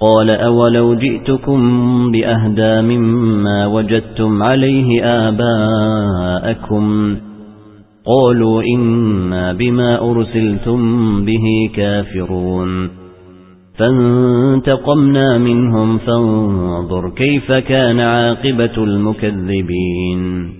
قال أولو جئتكم بأهدى مما وجدتم عليه آباءكم قالوا إنا بما أرسلتم به كافرون فانتقمنا منهم فانظر كيف كان عاقبة المكذبين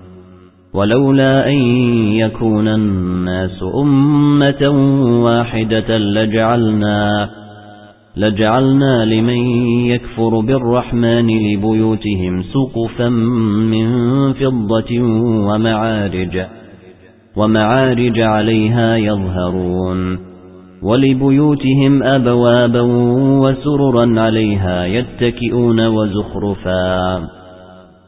ولولا أن يكون الناس أمة واحدة لجعلنا لجعلنا لمن يكفر بالرحمن لبيوتهم سقفا من فضة ومعارج ومعارج عليها يظهرون ولبيوتهم أبوابا وسررا عليها يتكئون وزخرفا.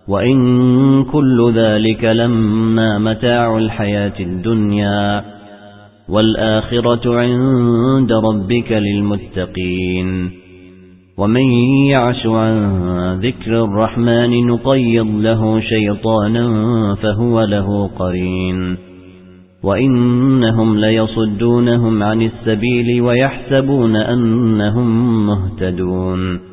وإن كل ذلك لما متاع الحياة الدنيا والآخرة عند ربك للمتقين ومن يعش عن ذكر الرحمن نقيض له شيطانا فهو له قرين وإنهم ليصدونهم عن السبيل ويحسبون أنهم مهتدون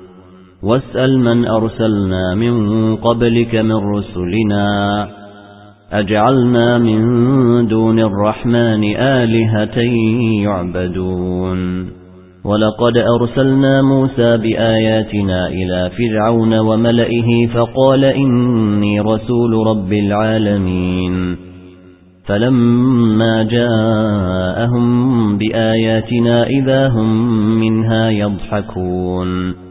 واسأل من أرسلنا من قبلك من رسلنا. أجعلنا من دون الرحمن آلهة يعبدون. ولقد أرسلنا موسى بآياتنا إلى فرعون وملئه فقال إني رسول رب العالمين. فلما جاءهم بآياتنا إذا هم منها يضحكون.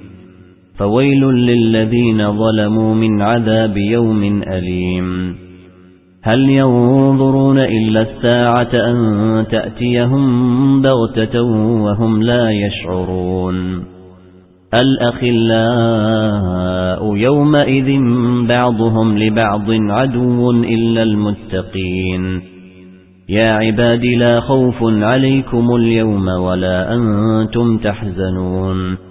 فويل للذين ظلموا من عذاب يوم أليم. هل ينظرون إلا الساعة أن تأتيهم بغتة وهم لا يشعرون. الأخلاء يومئذ بعضهم لبعض عدو إلا المتقين. يا عباد لا خوف عليكم اليوم ولا أنتم تحزنون.